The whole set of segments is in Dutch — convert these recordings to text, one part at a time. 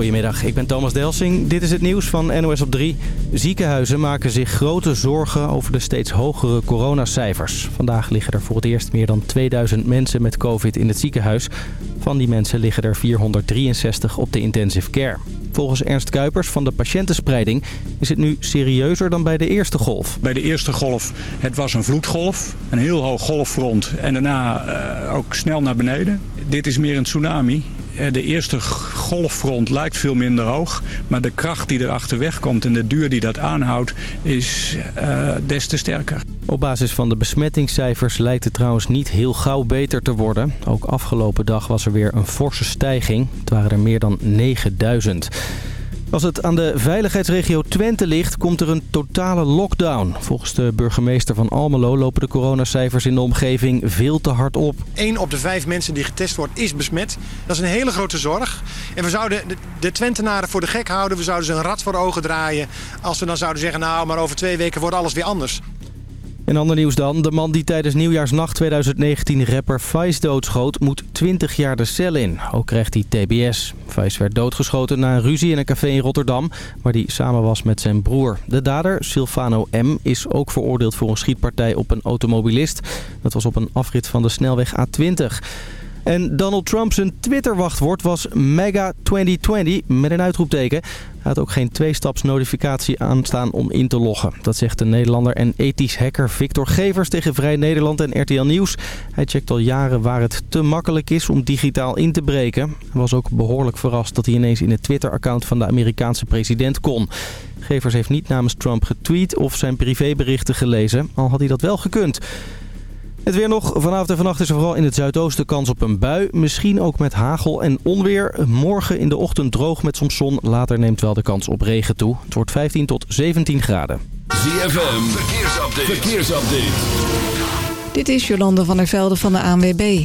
Goedemiddag, ik ben Thomas Delsing. Dit is het nieuws van NOS op 3. Ziekenhuizen maken zich grote zorgen over de steeds hogere coronacijfers. Vandaag liggen er voor het eerst meer dan 2000 mensen met covid in het ziekenhuis. Van die mensen liggen er 463 op de intensive care. Volgens Ernst Kuipers van de patiëntenspreiding is het nu serieuzer dan bij de eerste golf. Bij de eerste golf, het was een vloedgolf, een heel hoog golffront en daarna uh, ook snel naar beneden. Dit is meer een tsunami. Eh, de eerste golffront lijkt veel minder hoog. Maar de kracht die erachter wegkomt en de duur die dat aanhoudt is uh, des te sterker. Op basis van de besmettingscijfers lijkt het trouwens niet heel gauw beter te worden. Ook afgelopen dag was er weer een forse stijging. Het waren er meer dan 9000. Als het aan de veiligheidsregio Twente ligt, komt er een totale lockdown. Volgens de burgemeester van Almelo lopen de coronacijfers in de omgeving veel te hard op. Eén op de vijf mensen die getest wordt is besmet. Dat is een hele grote zorg. En we zouden de Twentenaren voor de gek houden. We zouden ze een rat voor ogen draaien. Als we dan zouden zeggen, nou, maar over twee weken wordt alles weer anders. In ander nieuws dan. De man die tijdens nieuwjaarsnacht 2019 rapper Vice doodschoot... moet 20 jaar de cel in. Ook krijgt hij TBS. Vice werd doodgeschoten na een ruzie in een café in Rotterdam... waar hij samen was met zijn broer. De dader, Silvano M., is ook veroordeeld voor een schietpartij op een automobilist. Dat was op een afrit van de snelweg A20. En Donald Trump zijn Twitter-wachtwoord was MEGA 2020 met een uitroepteken. Hij had ook geen tweestapsnotificatie aanstaan om in te loggen. Dat zegt de Nederlander en ethisch hacker Victor Gevers tegen Vrij Nederland en RTL Nieuws. Hij checkt al jaren waar het te makkelijk is om digitaal in te breken. Hij was ook behoorlijk verrast dat hij ineens in het Twitter-account van de Amerikaanse president kon. Gevers heeft niet namens Trump getweet of zijn privéberichten gelezen, al had hij dat wel gekund. Het weer nog. Vanavond en vannacht is er vooral in het zuidoosten kans op een bui. Misschien ook met hagel en onweer. Morgen in de ochtend droog met soms zon. Later neemt wel de kans op regen toe. Het wordt 15 tot 17 graden. ZFM. Verkeersupdate. Verkeersupdate. Dit is Jolande van der Velde van de ANWB.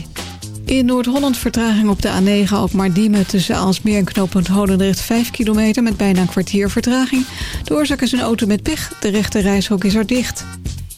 In Noord-Holland vertraging op de A9 op Mardiemen tussen Aalsmeer en knooppunt Holendrecht 5 kilometer met bijna een kwartier vertraging. De oorzaak is een auto met pech. De rechte reishok is er dicht.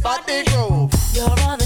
spot the groove. You're on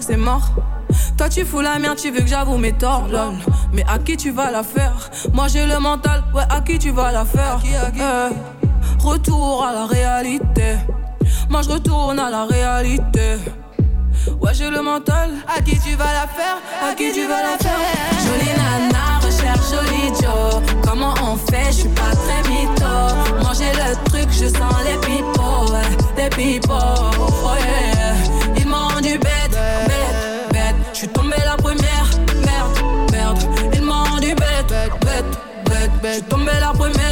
c'est mort. Toi tu fous la merde, tu veux que j'avoue mes torts. Mais à qui tu vas la faire? Moi j'ai le mental, ouais, à qui tu vas la faire? Eh, retour à la réalité. Moi je retourne à la réalité. Ouais, j'ai le mental. À qui tu vas la faire? À qui tu vas la faire? Jolie nana, recherche jolie Joe. Comment on fait? Je suis pas très mytho. Manger le truc, je sens les pipos. Ouais, les pipos. Oh yeah. Ils m'ont rendu belle bête. Je tombé la première.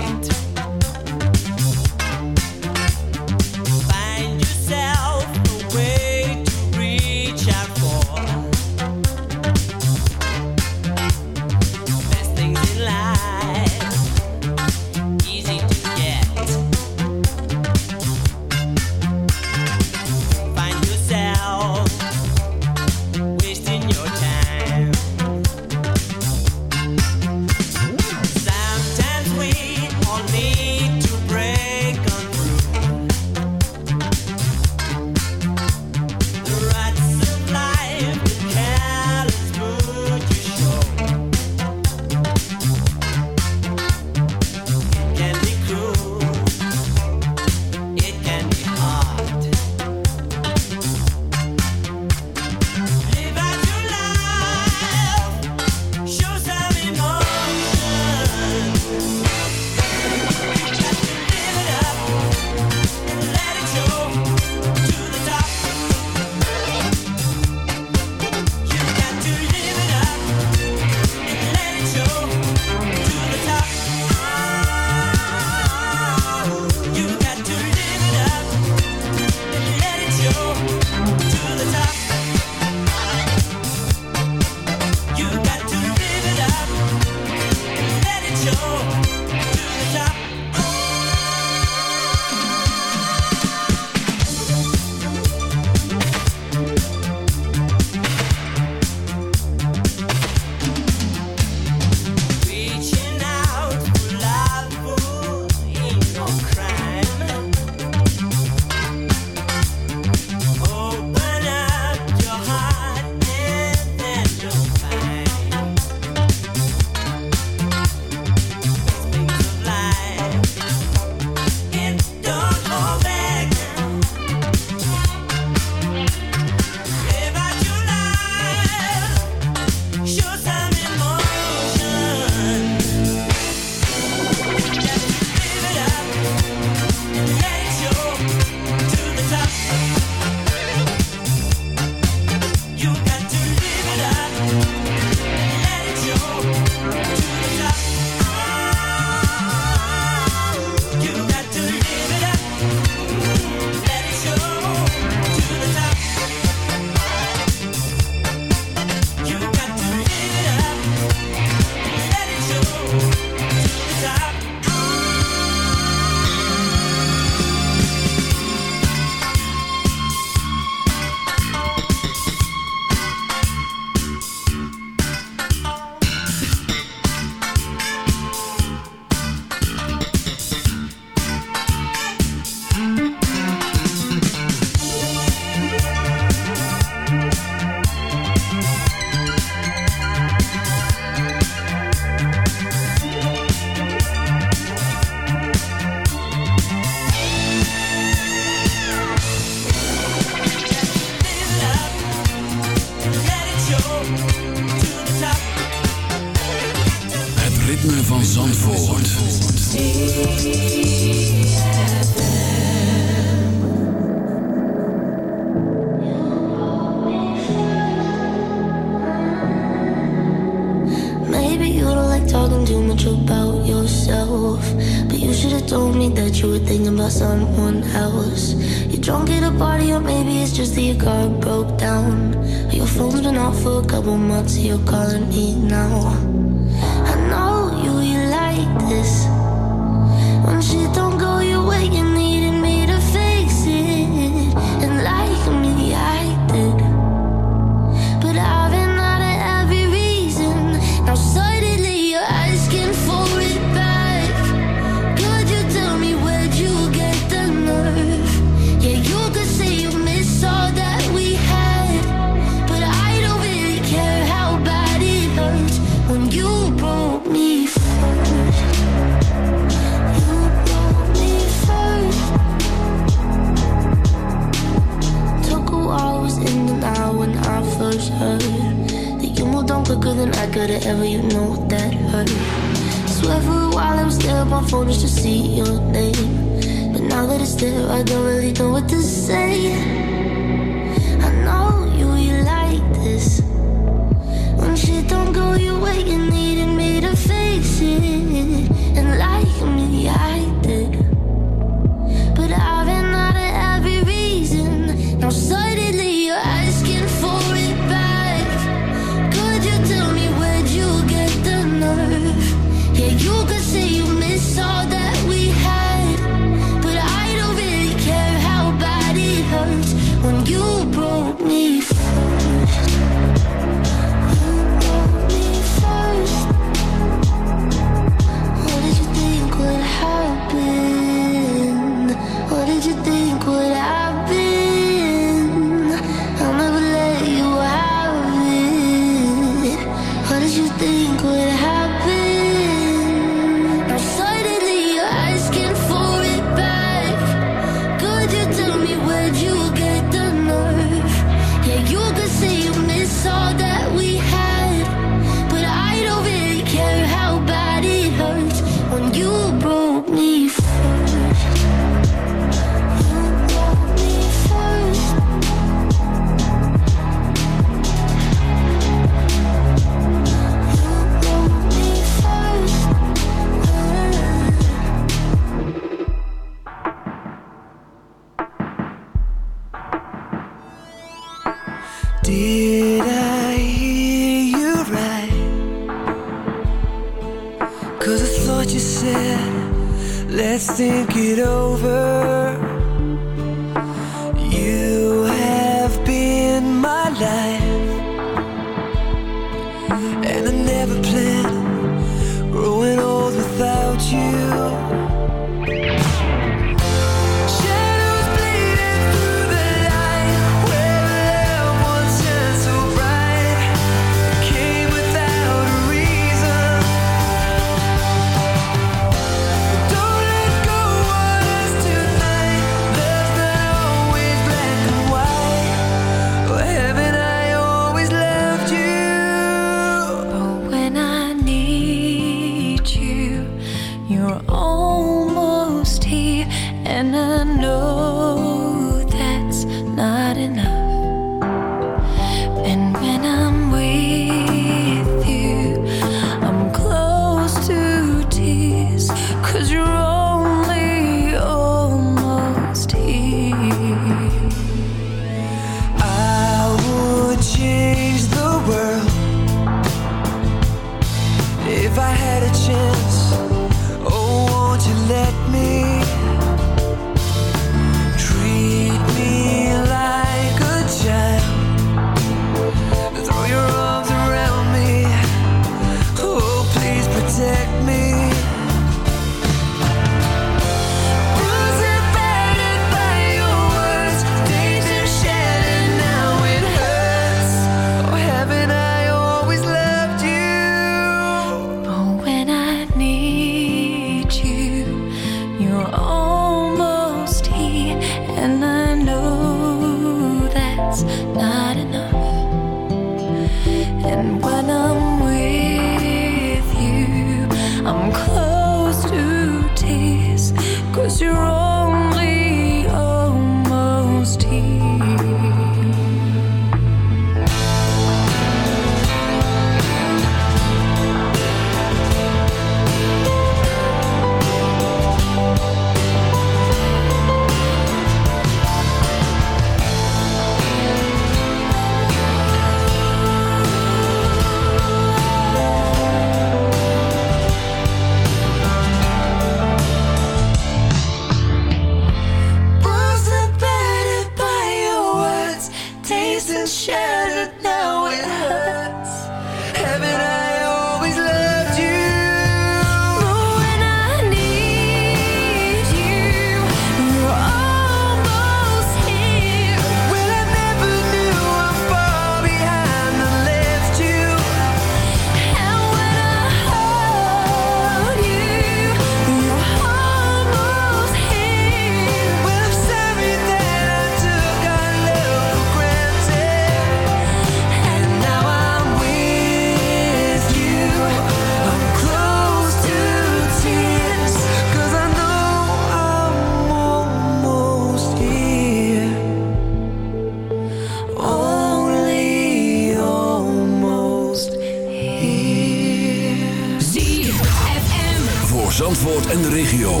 en de regio.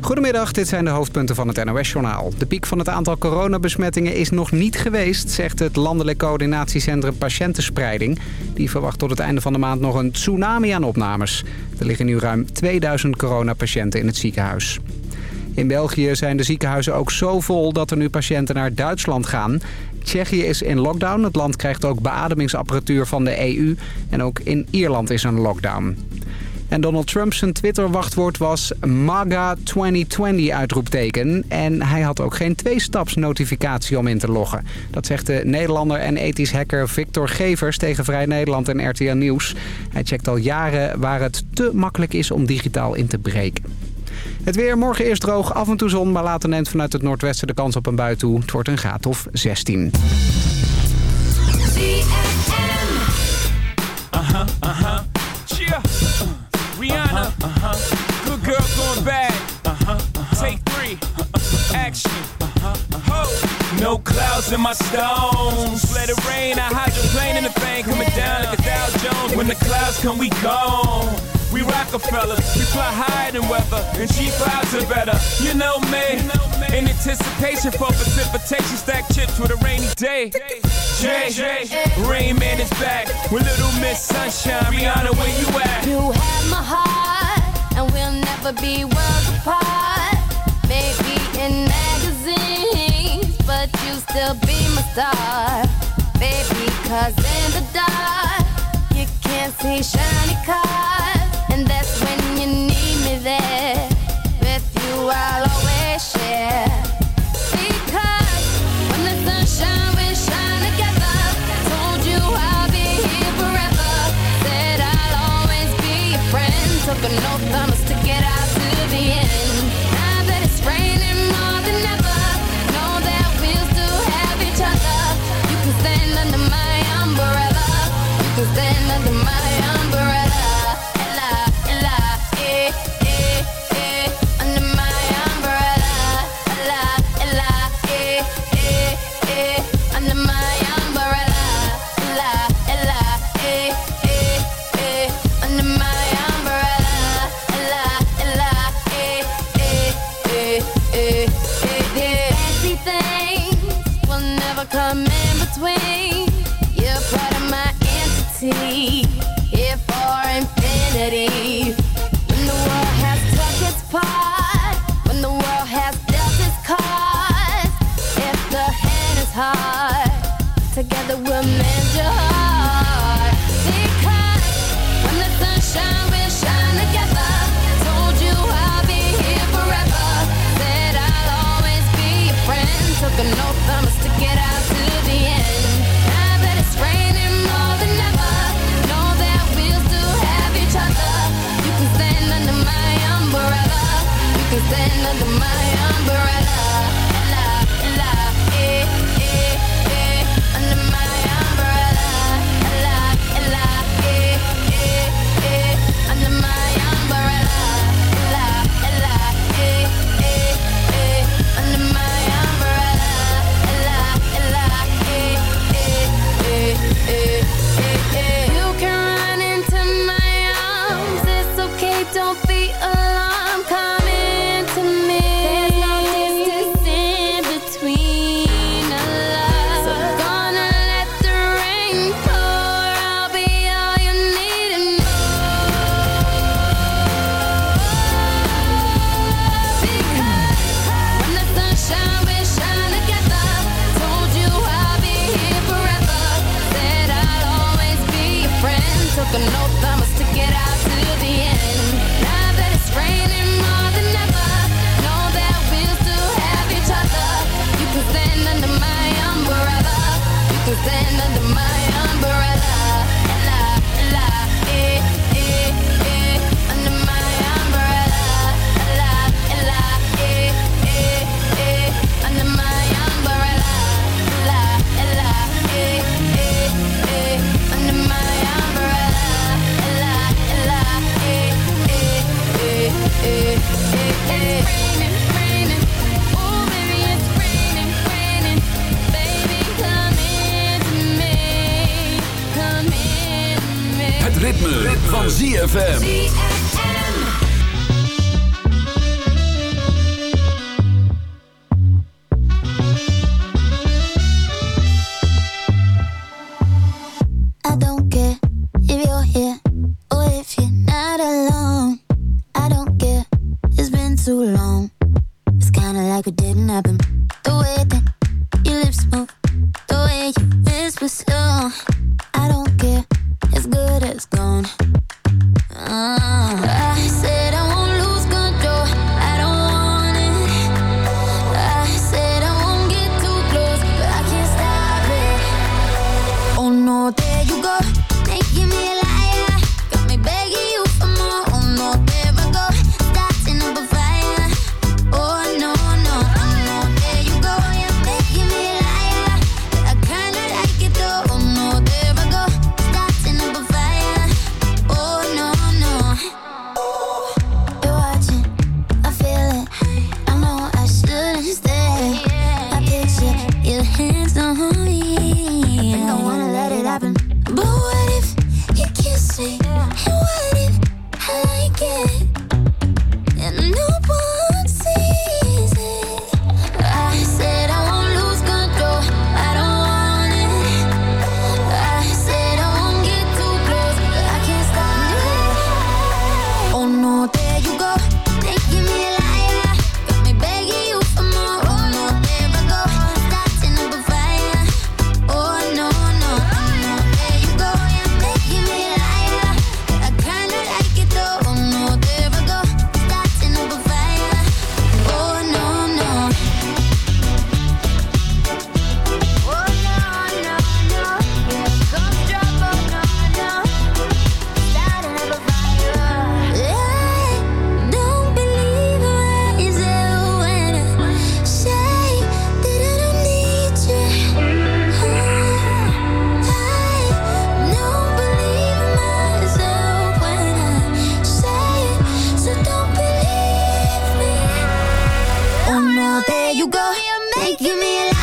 Goedemiddag, dit zijn de hoofdpunten van het NOS-journaal. De piek van het aantal coronabesmettingen is nog niet geweest... zegt het Landelijk Coördinatiecentrum Patiëntenspreiding. Die verwacht tot het einde van de maand nog een tsunami aan opnames. Er liggen nu ruim 2000 coronapatiënten in het ziekenhuis. In België zijn de ziekenhuizen ook zo vol dat er nu patiënten naar Duitsland gaan. Tsjechië is in lockdown. Het land krijgt ook beademingsapparatuur van de EU. En ook in Ierland is een lockdown. En Donald Trump zijn Twitter-wachtwoord was MAGA 2020 uitroepteken. En hij had ook geen twee-staps-notificatie om in te loggen. Dat zegt de Nederlander en ethisch hacker Victor Gevers tegen Vrij Nederland en RTL Nieuws. Hij checkt al jaren waar het te makkelijk is om digitaal in te breken. Het weer morgen eerst droog, af en toe zon, maar later neemt vanuit het noordwesten de kans op een bui toe. Het wordt een graad of 16. Uh-huh, uh-huh. Yeah. Rihanna. Uh-huh. Good girl going bad. Uh-huh. Take three. Action. Uh Ho. No clouds in my stones. Let it rain. I hydroplane in the thing coming down like a Dow Jones. When the clouds come, we gone. We Rockefeller, we fly higher than weather, and cheap clouds are better. You know me, in anticipation for precipitation, stack chips with a rainy day. Jay, Rain Man is back with Little Miss Sunshine. Rihanna, where you at? You have my heart, and we'll never be worlds apart. Maybe in magazines, but you still be my star. Baby, cause in the dark, you can't see shiny cars. And that's when you need me there. With you, I'll always share. Because when the sunshine, we shine together. An oath on to get out to the end. Now that it's raining more than ever, know that we'll still have each other. You can stand under my umbrella. You can stand you go, making me a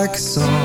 like a song.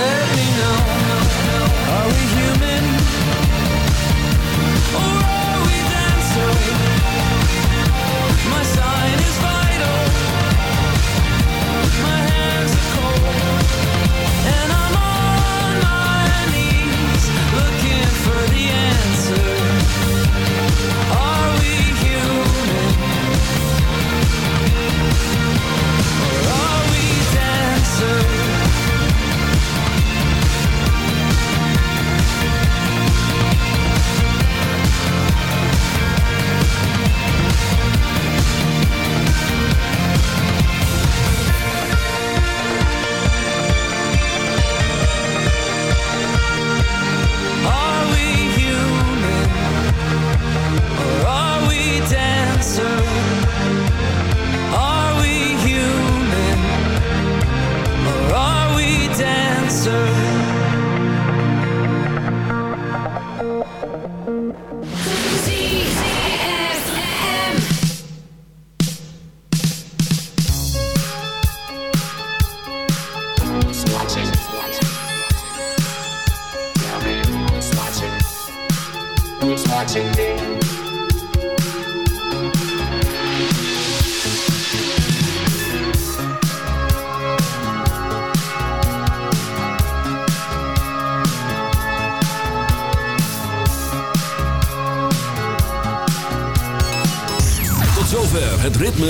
are my side